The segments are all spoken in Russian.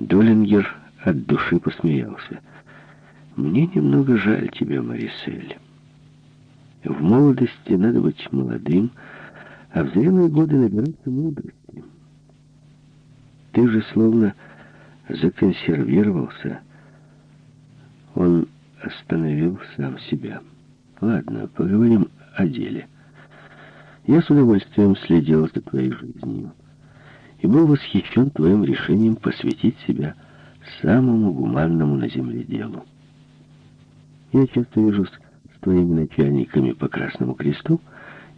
Долингер от души посмеялся. «Мне немного жаль тебя, Марисель. В молодости надо быть молодым, а в зрелые годы набираться мудрости. Ты же словно законсервировался». Он остановил сам себя. «Ладно, поговорим о деле. Я с удовольствием следил за твоей жизнью и был восхищен твоим решением посвятить себя самому гуманному на земле делу. Я часто вижусь с твоими начальниками по Красному Кресту,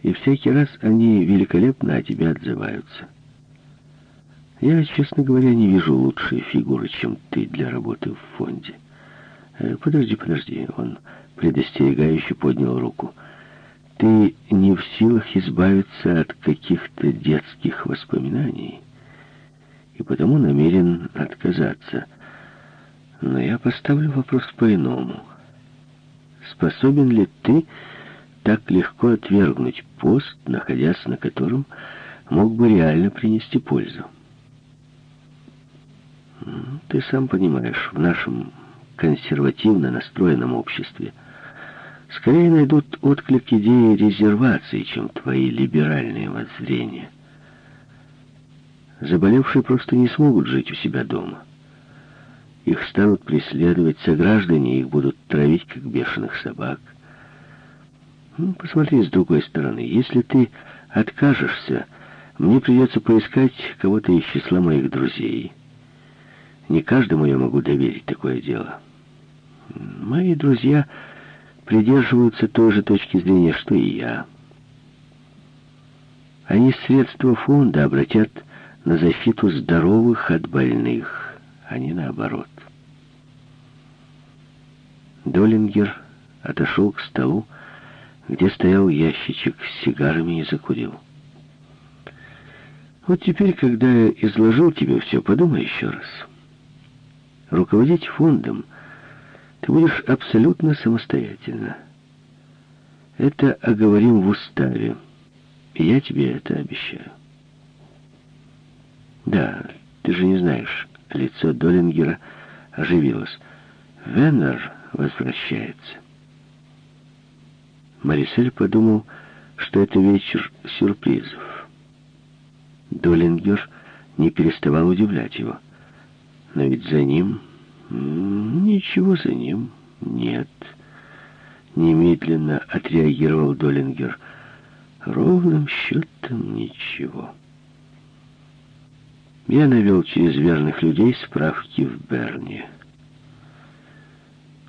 и всякий раз они великолепно о тебе отзываются. Я, честно говоря, не вижу лучшей фигуры, чем ты для работы в фонде. Э, подожди, подожди, он предостерегающе поднял руку. Ты не в силах избавиться от каких-то детских воспоминаний и потому намерен отказаться. Но я поставлю вопрос по-иному. Способен ли ты так легко отвергнуть пост, находясь на котором мог бы реально принести пользу? Ты сам понимаешь, в нашем консервативно настроенном обществе скорее найдут отклик идеи резервации, чем твои либеральные воззрения. Заболевшие просто не смогут жить у себя дома. Их станут преследовать сограждане, их будут травить, как бешеных собак. Ну, посмотри с другой стороны. Если ты откажешься, мне придется поискать кого-то из числа моих друзей. Не каждому я могу доверить такое дело. Мои друзья придерживаются той же точки зрения, что и я. Они средства фонда обратят на защиту здоровых от больных, а не наоборот. Долингер отошел к столу, где стоял ящичек с сигарами и закурил. Вот теперь, когда я изложил тебе все, подумай еще раз. Руководить фондом ты будешь абсолютно самостоятельно. Это оговорим в уставе, и я тебе это обещаю. Да, ты же не знаешь. Лицо Долингера оживилось. Веннер возвращается. Марисель подумал, что это вечер сюрпризов. Долингер не переставал удивлять его. Но ведь за ним... Ничего за ним нет. Немедленно отреагировал Долингер. Ровным счетом ничего. Я навел через верных людей справки в Берне.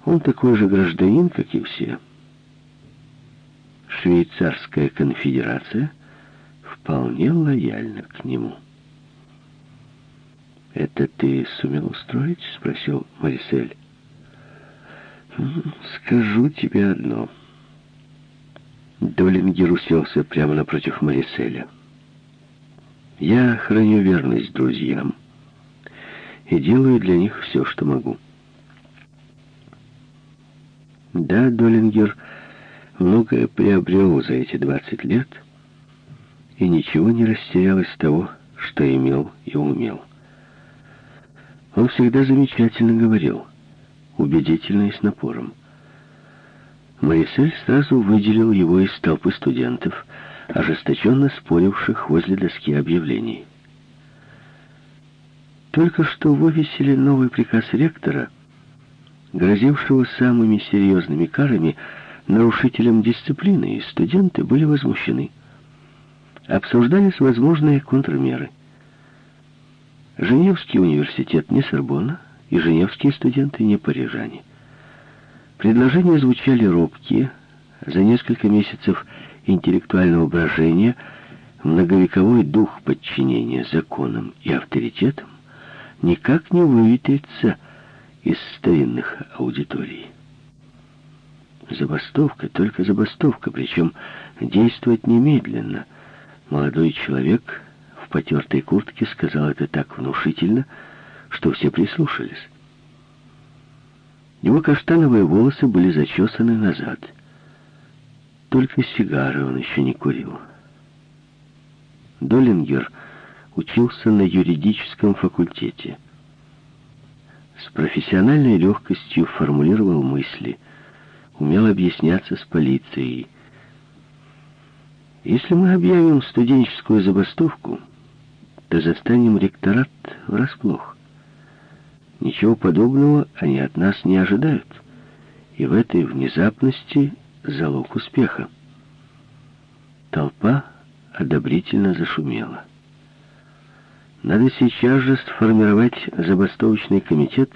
Он такой же гражданин, как и все. Швейцарская конфедерация вполне лояльна к нему. «Это ты сумел устроить?» — спросил Марисель. «Скажу тебе одно». Долингер уселся прямо напротив Мариселя. Я храню верность друзьям и делаю для них все, что могу. Да, Долингер многое приобрел за эти 20 лет и ничего не растерял из того, что имел и умел. Он всегда замечательно говорил, убедительно и с напором. Марисель сразу выделил его из толпы студентов, ожесточенно споривших возле доски объявлений. Только что вывесили новый приказ ректора, грозившего самыми серьезными карами нарушителям дисциплины, и студенты были возмущены. Обсуждались возможные контрмеры. Женевский университет не Сорбонна, и женевские студенты не парижане. Предложения звучали робкие. За несколько месяцев интеллектуального брожения, многовековой дух подчинения законам и авторитетам никак не выветрится из старинных аудиторий. Забастовка, только забастовка, причем действовать немедленно. Молодой человек в потертой куртке сказал это так внушительно, что все прислушались. Его каштановые волосы были зачесаны назад — только сигары он еще не курил. Долингер учился на юридическом факультете. с профессиональной легкостью формулировал мысли, умел объясняться с полицией. Если мы объявим студенческую забастовку, то застанем ректорат врасплох. Ничего подобного они от нас не ожидают, и в этой внезапности залог успеха. Толпа одобрительно зашумела. Надо сейчас же сформировать забастовочный комитет,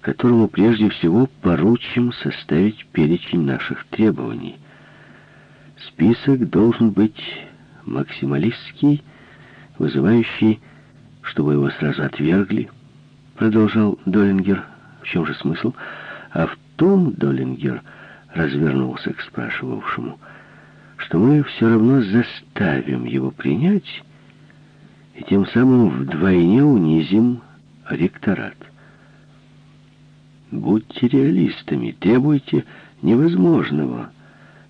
которому прежде всего поручим составить перечень наших требований. Список должен быть максималистский, вызывающий, чтобы его сразу отвергли, продолжал Доллингер. В чем же смысл? А в том, Доллингер развернулся к спрашивавшему, что мы все равно заставим его принять и тем самым вдвойне унизим ректорат. Будьте реалистами, требуйте невозможного.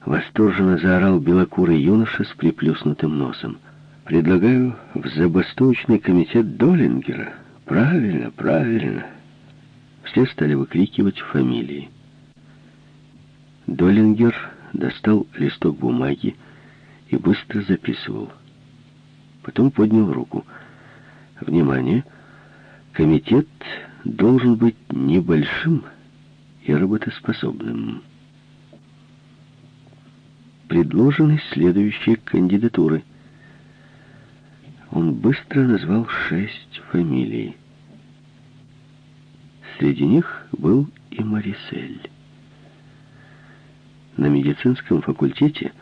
Восторженно заорал белокурый юноша с приплюснутым носом. Предлагаю в забастовочный комитет Доллингера. Правильно, правильно. Все стали выкрикивать фамилии. Доллингер достал листок бумаги и быстро записывал. Потом поднял руку. Внимание! Комитет должен быть небольшим и работоспособным. Предложены следующие кандидатуры. Он быстро назвал шесть фамилий. Среди них был и Марисель. На медицинском факультете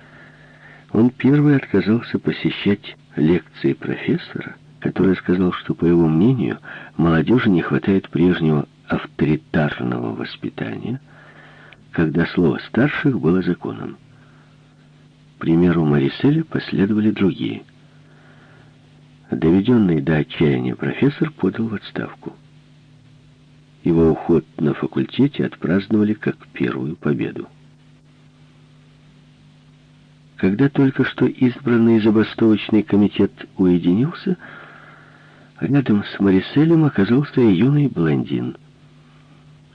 он первый отказался посещать лекции профессора, который сказал, что, по его мнению, молодежи не хватает прежнего авторитарного воспитания, когда слово старших было законом. примеру Мариселя последовали другие. Доведенный до отчаяния профессор подал в отставку. Его уход на факультете отпраздновали как первую победу. Когда только что избранный забастовочный комитет уединился, рядом с Мариселем оказался юный блондин.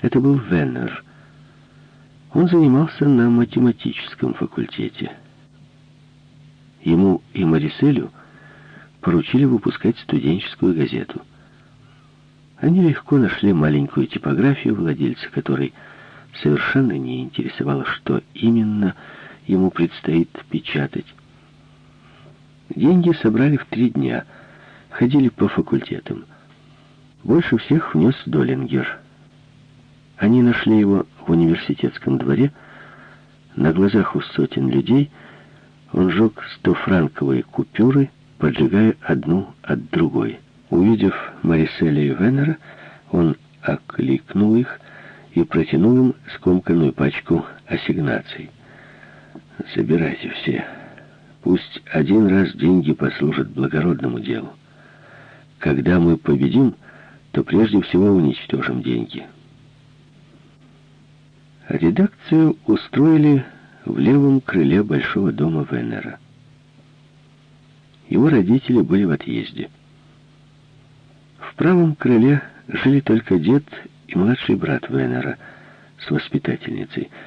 Это был Веннер. Он занимался на математическом факультете. Ему и Мариселю поручили выпускать студенческую газету. Они легко нашли маленькую типографию, владельца которой совершенно не интересовало, что именно – ему предстоит печатать. Деньги собрали в три дня, ходили по факультетам. Больше всех внес Доллингер. Они нашли его в университетском дворе. На глазах у сотен людей он жег стофранковые купюры, поджигая одну от другой. Увидев Мариселя и Венера, он окликнул их и протянул им скомканную пачку ассигнаций. Собирайте все. Пусть один раз деньги послужат благородному делу. Когда мы победим, то прежде всего уничтожим деньги. Редакцию устроили в левом крыле большого дома Венера. Его родители были в отъезде. В правом крыле жили только дед и младший брат Венера с воспитательницей –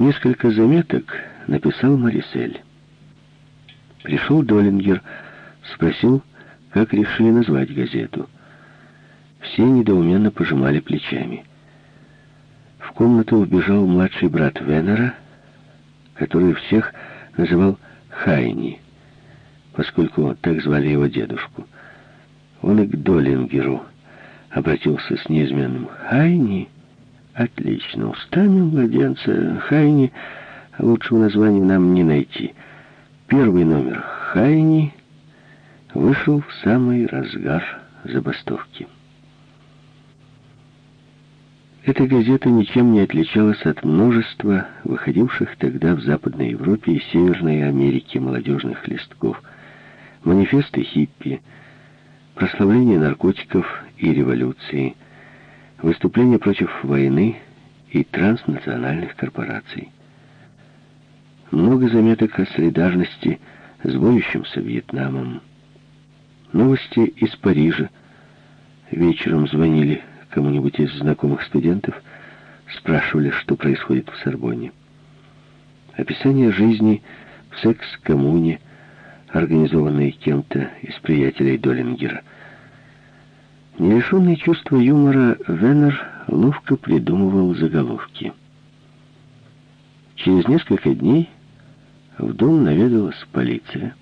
Несколько заметок написал Марисель. Пришел Доллингер, спросил, как решили назвать газету. Все недоуменно пожимали плечами. В комнату вбежал младший брат Венера, который всех называл Хайни, поскольку так звали его дедушку. Он и к Доллингеру обратился с неизменным «Хайни». Отлично. Устами младенца Хайни лучшего названия нам не найти. Первый номер Хайни вышел в самый разгар забастовки. Эта газета ничем не отличалась от множества выходивших тогда в Западной Европе и Северной Америке молодежных листков. Манифесты хиппи, прославление наркотиков и революции – выступления против войны и транснациональных корпораций. Много заметок о солидарности с борющимся Вьетнамом. Новости из Парижа. Вечером звонили кому-нибудь из знакомых студентов, спрашивали, что происходит в Сорбонне. Описание жизни в секс-коммуне, организованной кем-то из приятелей Долингера. Нерешенный чувство юмора, Веннер ловко придумывал заголовки. Через несколько дней в дом наведалась полиция.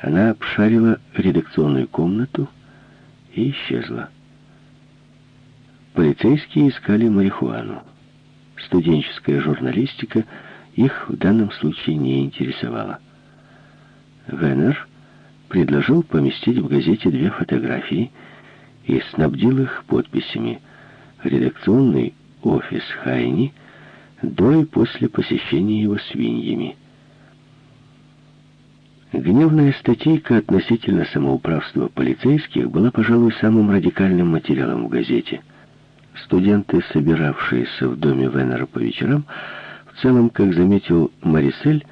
Она обшарила редакционную комнату и исчезла. Полицейские искали марихуану. Студенческая журналистика их в данном случае не интересовала. Венер предложил поместить в газете две фотографии и снабдил их подписями «Редакционный офис Хайни» до и после посещения его свиньями. Гневная статейка относительно самоуправства полицейских была, пожалуй, самым радикальным материалом в газете. Студенты, собиравшиеся в доме Венера по вечерам, в целом, как заметил Марисель,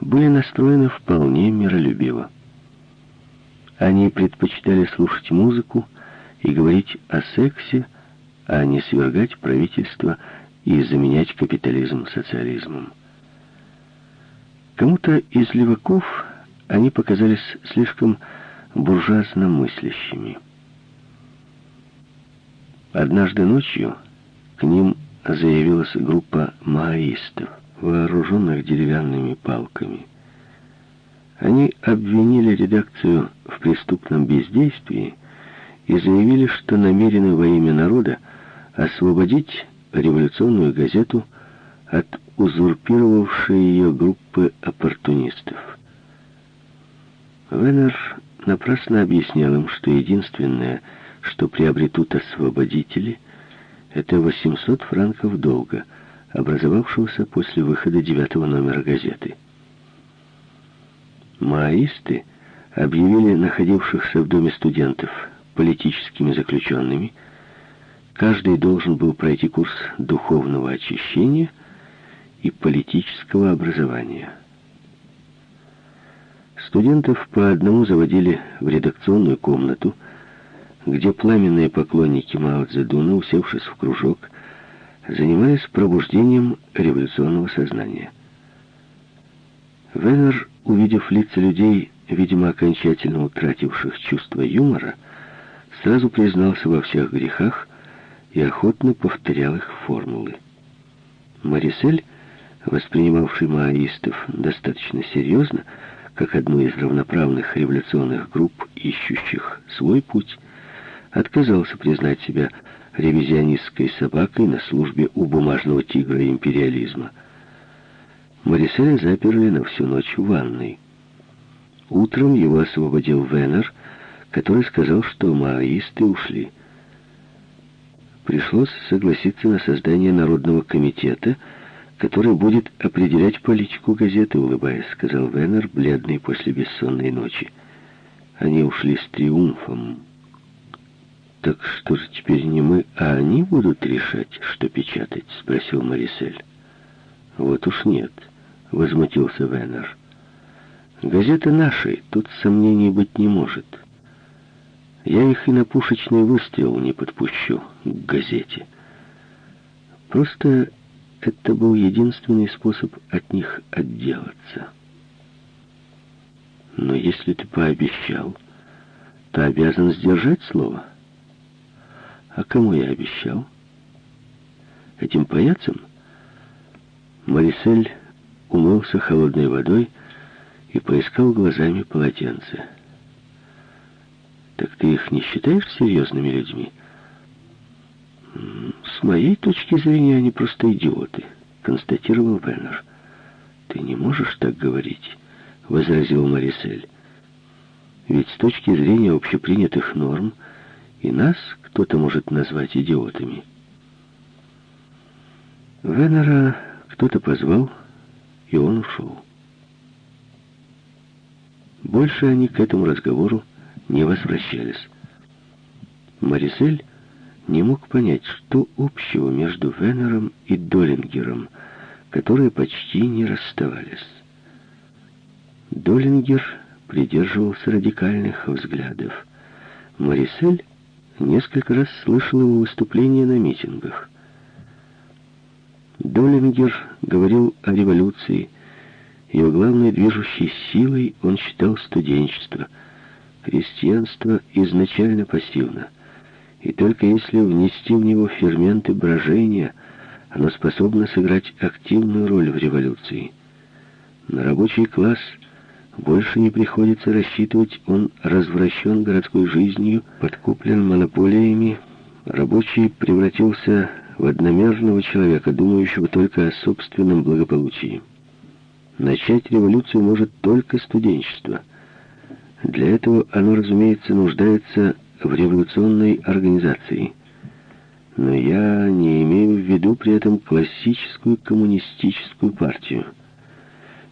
были настроены вполне миролюбиво. Они предпочитали слушать музыку и говорить о сексе, а не свергать правительство и заменять капитализм социализмом. Кому-то из леваков они показались слишком буржуазно мыслящими. Однажды ночью к ним заявилась группа маоистов, вооруженных деревянными палками. Они обвинили редакцию в преступном бездействии и заявили, что намерены во имя народа освободить революционную газету от узурпировавшей ее группы оппортунистов. Венер напрасно объяснял им, что единственное, что приобретут освободители, это 800 франков долга, образовавшегося после выхода девятого номера газеты. Маоисты объявили находившихся в доме студентов политическими заключенными, Каждый должен был пройти курс духовного очищения и политического образования. Студентов по одному заводили в редакционную комнату, где пламенные поклонники Мао Цзэдуна, усевшись в кружок, занимались пробуждением революционного сознания. Венер, увидев лица людей, видимо, окончательно утративших чувство юмора, сразу признался во всех грехах, и охотно повторял их формулы. Марисель, воспринимавший маоистов достаточно серьезно, как одну из равноправных революционных групп, ищущих свой путь, отказался признать себя ревизионистской собакой на службе у бумажного тигра империализма. Мариселя заперли на всю ночь в ванной. Утром его освободил Венер, который сказал, что маоисты ушли пришлось согласиться на создание Народного комитета, который будет определять политику газеты, улыбаясь, сказал Веннер, бледный после бессонной ночи. Они ушли с триумфом. «Так что же теперь не мы, а они будут решать, что печатать?» — спросил Марисель. «Вот уж нет», — возмутился Веннер. «Газета нашей, тут сомнений быть не может». Я их и на пушечный выстрел не подпущу к газете. Просто это был единственный способ от них отделаться. Но если ты пообещал, то обязан сдержать слово. А кому я обещал? Этим паяцам? Марисель умылся холодной водой и поискал глазами полотенце. Так ты их не считаешь серьезными людьми? С моей точки зрения, они просто идиоты, констатировал Веннер. Ты не можешь так говорить, возразил Марисель. Ведь с точки зрения общепринятых норм и нас кто-то может назвать идиотами. Венера кто-то позвал, и он ушел. Больше они к этому разговору не возвращались. Марисель не мог понять, что общего между Венером и Долингером, которые почти не расставались. Долингер придерживался радикальных взглядов. Марисель несколько раз слышал его выступления на митингах. Доллингер говорил о революции. Ее главной движущей силой он считал студенчество. Крестьянство изначально пассивно. И только если внести в него ферменты брожения, оно способно сыграть активную роль в революции. На рабочий класс больше не приходится рассчитывать, он развращен городской жизнью, подкуплен монополиями, рабочий превратился в одномерного человека, думающего только о собственном благополучии. Начать революцию может только студенчество. Для этого оно, разумеется, нуждается в революционной организации. Но я не имею в виду при этом классическую коммунистическую партию.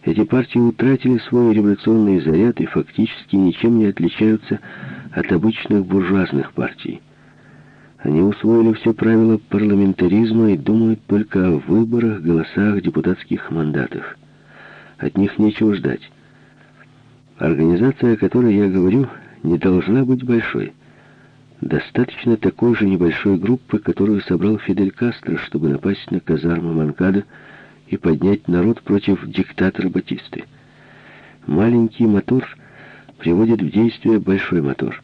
Эти партии утратили свой революционный заряд и фактически ничем не отличаются от обычных буржуазных партий. Они усвоили все правила парламентаризма и думают только о выборах, голосах, депутатских мандатах. От них нечего ждать. Организация, о которой я говорю, не должна быть большой. Достаточно такой же небольшой группы, которую собрал Фидель Кастро, чтобы напасть на казарму Манкада и поднять народ против диктатора Батисты. Маленький мотор приводит в действие большой мотор.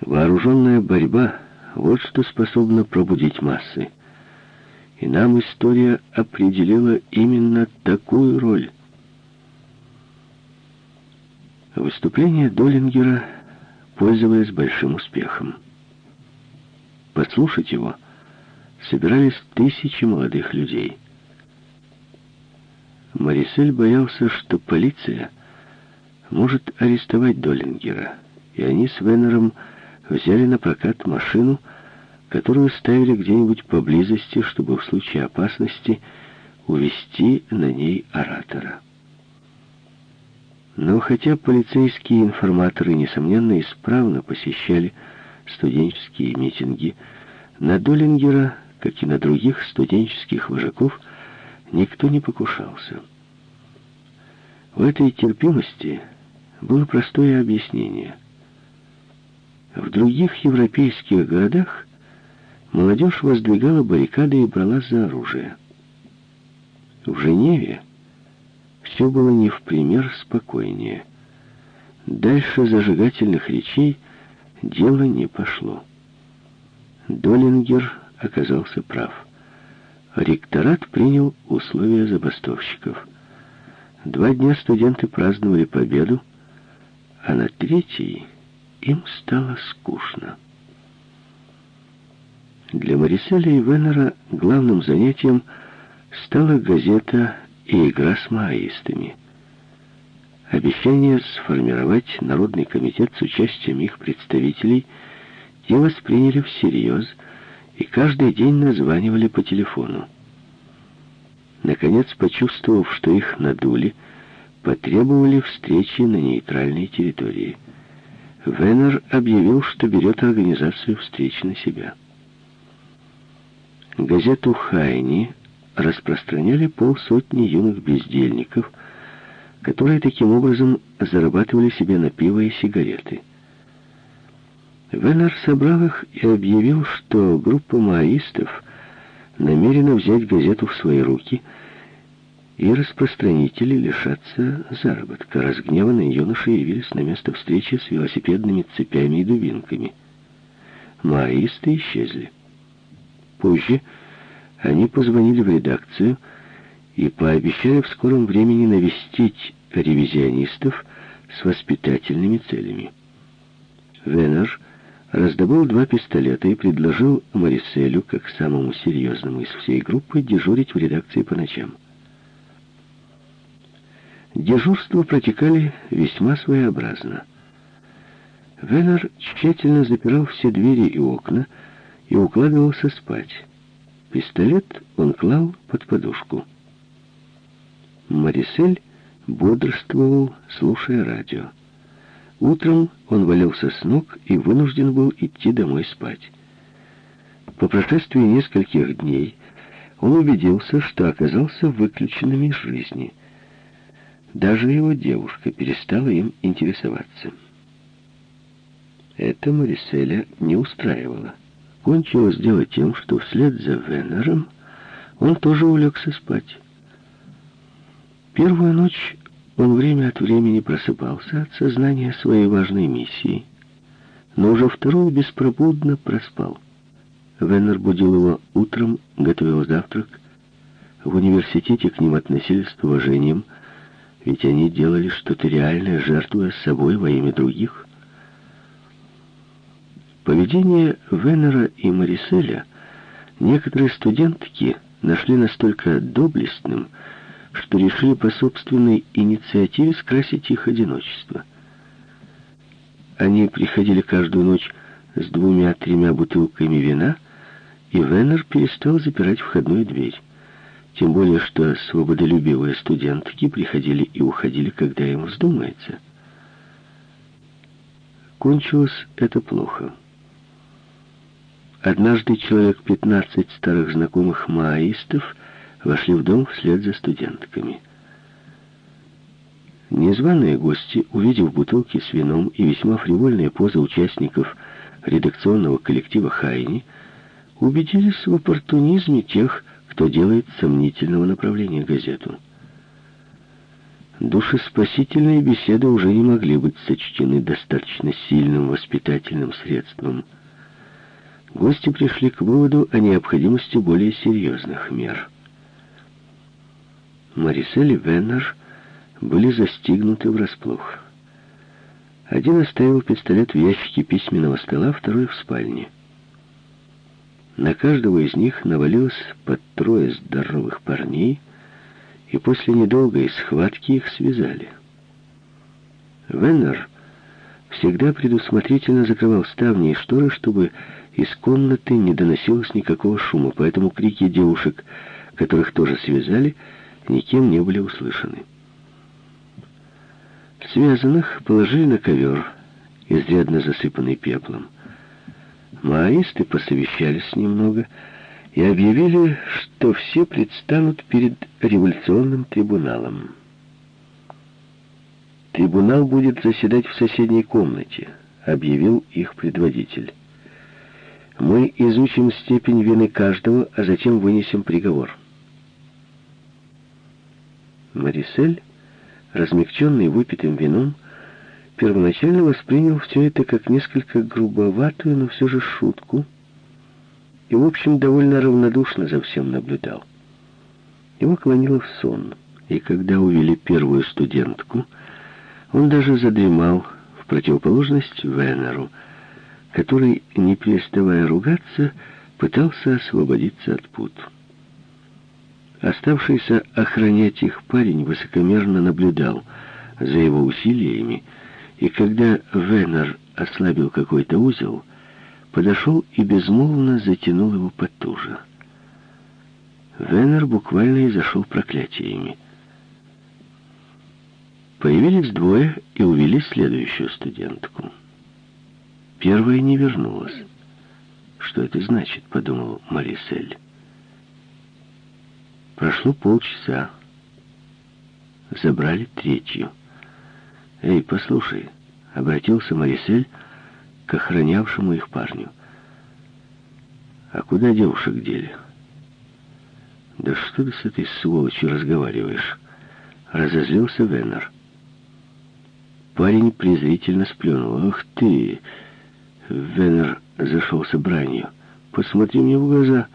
Вооруженная борьба вот что способно пробудить массы. И нам история определила именно такую роль. Выступление Доллингера пользовалось большим успехом. Послушать его собирались тысячи молодых людей. Марисель боялся, что полиция может арестовать Доллингера, и они с Венером взяли на прокат машину, которую ставили где-нибудь поблизости, чтобы в случае опасности увести на ней оратора. Но хотя полицейские информаторы, несомненно, исправно посещали студенческие митинги, на Доллингера, как и на других студенческих вожаков, никто не покушался. В этой терпимости было простое объяснение – в других европейских городах молодежь воздвигала баррикады и бралась за оружие. В Женеве все было не в пример спокойнее. Дальше зажигательных речей дело не пошло. Доллингер оказался прав. Ректорат принял условия забастовщиков. Два дня студенты праздновали победу, а на третий им стало скучно. Для Мариселя и Венера главным занятием стала газета и игра с маоистами. Обещание сформировать Народный комитет с участием их представителей те восприняли всерьез и каждый день названивали по телефону. Наконец, почувствовав, что их надули, потребовали встречи на нейтральной территории. Венер объявил, что берет организацию встреч на себя. Газету «Хайни» распространяли полсотни юных бездельников, которые таким образом зарабатывали себе на пиво и сигареты. Венер собрал их и объявил, что группа маоистов намерена взять газету в свои руки – и распространители лишатся заработка. Разгневанные юноши явились на место встречи с велосипедными цепями и дубинками. Маоисты исчезли. Позже они позвонили в редакцию и пообещали в скором времени навестить ревизионистов с воспитательными целями. Венер раздобыл два пистолета и предложил Мариселю, как самому серьезному из всей группы, дежурить в редакции по ночам. Дежурства протекали весьма своеобразно. Венер тщательно запирал все двери и окна и укладывался спать. Пистолет он клал под подушку. Марисель бодрствовал, слушая радио. Утром он валялся с ног и вынужден был идти домой спать. По прошествии нескольких дней он убедился, что оказался выключенным из жизни — даже его девушка перестала им интересоваться. Это Мариселя не устраивало. Кончилось дело тем, что вслед за Венером он тоже улегся спать. Первую ночь он время от времени просыпался от сознания своей важной миссии, но уже вторую беспробудно проспал. Веннер будил его утром, готовил завтрак. В университете к ним относились с уважением, ведь они делали что-то реальное, жертвуя собой во имя других. Поведение Веннера и Мариселя некоторые студентки нашли настолько доблестным, что решили по собственной инициативе скрасить их одиночество. Они приходили каждую ночь с двумя-тремя бутылками вина, и Веннер перестал запирать входную дверь. Тем более, что свободолюбивые студентки приходили и уходили, когда им вздумается. Кончилось это плохо. Однажды человек 15 старых знакомых маоистов вошли в дом вслед за студентками. Незваные гости, увидев бутылки с вином и весьма фривольные позы участников редакционного коллектива «Хайни», убедились в оппортунизме тех, кто делает сомнительного направления газету. Душеспасительные беседы уже не могли быть сочтены достаточно сильным воспитательным средством. Гости пришли к выводу о необходимости более серьезных мер. Марисель и Веннер были застигнуты врасплох. Один оставил пистолет в ящике письменного стола, второй в спальне. На каждого из них навалилось под трое здоровых парней, и после недолгой схватки их связали. Веннер всегда предусмотрительно закрывал ставни и шторы, чтобы из комнаты не доносилось никакого шума, поэтому крики девушек, которых тоже связали, никем не были услышаны. Связанных положили на ковер, изрядно засыпанный пеплом. Маоисты посовещались немного и объявили, что все предстанут перед революционным трибуналом. «Трибунал будет заседать в соседней комнате», — объявил их предводитель. «Мы изучим степень вины каждого, а затем вынесем приговор». Марисель, размягченный выпитым вином, первоначально воспринял все это как несколько грубоватую, но все же шутку, и, в общем, довольно равнодушно за всем наблюдал. Его клонило в сон, и когда увели первую студентку, он даже задремал в противоположность Венеру, который, не переставая ругаться, пытался освободиться от пут. Оставшийся охранять их парень высокомерно наблюдал за его усилиями, и когда Венер ослабил какой-то узел, подошел и безмолвно затянул его потуже. Венер буквально изошел проклятиями. Появились двое и увели следующую студентку. Первая не вернулась. «Что это значит?» — подумал Марисель. Прошло полчаса. Забрали третью. «Эй, послушай», — обратился Марисель к охранявшему их парню. «А куда девушек дели?» «Да что ты с этой сволочью разговариваешь?» Разозлился Веннер. Парень презрительно сплюнул. «Ах ты!» Веннер зашелся бранью. «Посмотри мне в глаза!»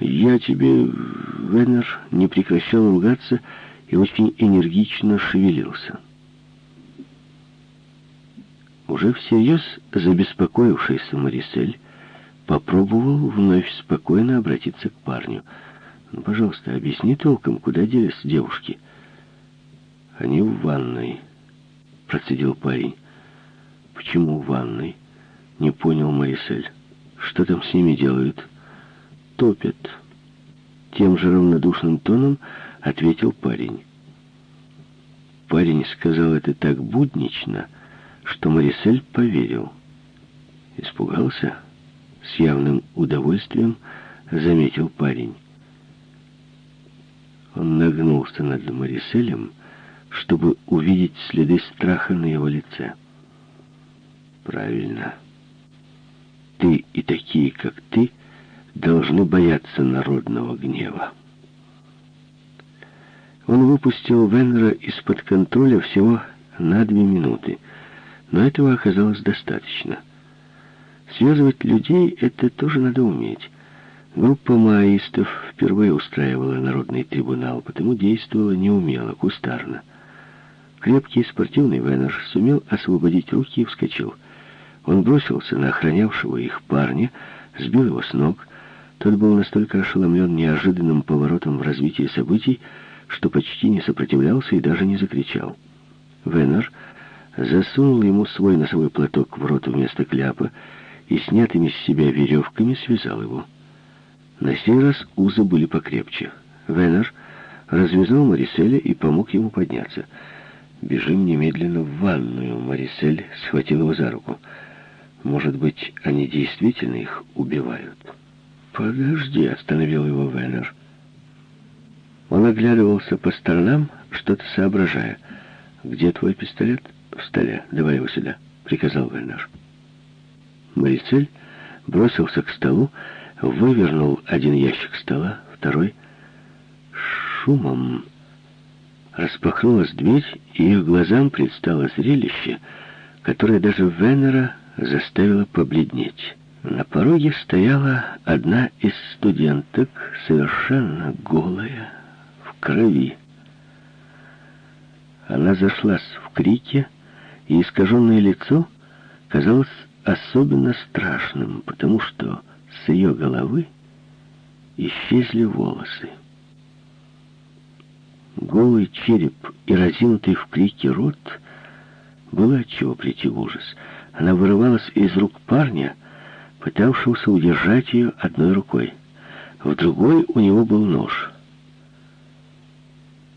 «Я тебе...» Веннер не прекращал ругаться и очень энергично шевелился. Уже всерьез забеспокоившийся Марисель попробовал вновь спокойно обратиться к парню. «Ну, пожалуйста, объясни толком, куда делись девушки?» «Они в ванной», — процедил парень. «Почему в ванной?» — не понял Марисель. «Что там с ними делают?» топят. Тем же равнодушным тоном ответил парень. Парень сказал это так буднично, что Марисель поверил. Испугался? С явным удовольствием заметил парень. Он нагнулся над Мариселем, чтобы увидеть следы страха на его лице. «Правильно», ты и такие, как ты, должны бояться народного гнева. Он выпустил Веннера из-под контроля всего на две минуты, но этого оказалось достаточно. Связывать людей — это тоже надо уметь. Группа маоистов впервые устраивала народный трибунал, потому действовала неумело, кустарно. Крепкий спортивный Веннер сумел освободить руки и вскочил. Он бросился на охранявшего их парня, сбил его с ног. Тот был настолько ошеломлен неожиданным поворотом в развитии событий, что почти не сопротивлялся и даже не закричал. Веннер засунул ему свой носовой платок в рот вместо кляпа и снятыми с себя веревками связал его. На сей раз узы были покрепче. Веннер развязал Мариселя и помог ему подняться. «Бежим немедленно в ванную», — Марисель схватил его за руку. «Может быть, они действительно их убивают?» «Подожди», — остановил его Веннер. Он оглядывался по сторонам, что-то соображая. «Где твой пистолет?» «В столе. Давай его сюда», — приказал Веннер. Марицель бросился к столу, вывернул один ящик стола, второй. Шумом распахнулась дверь, и их глазам предстало зрелище, которое даже Веннера заставило побледнеть. На пороге стояла одна из студенток, совершенно голая, крови. Она зашлась в крике, и искаженное лицо казалось особенно страшным, потому что с ее головы исчезли волосы. Голый череп и разинутый в крике рот было отчего прийти в ужас. Она вырывалась из рук парня, пытавшегося удержать ее одной рукой. В другой у него был нож —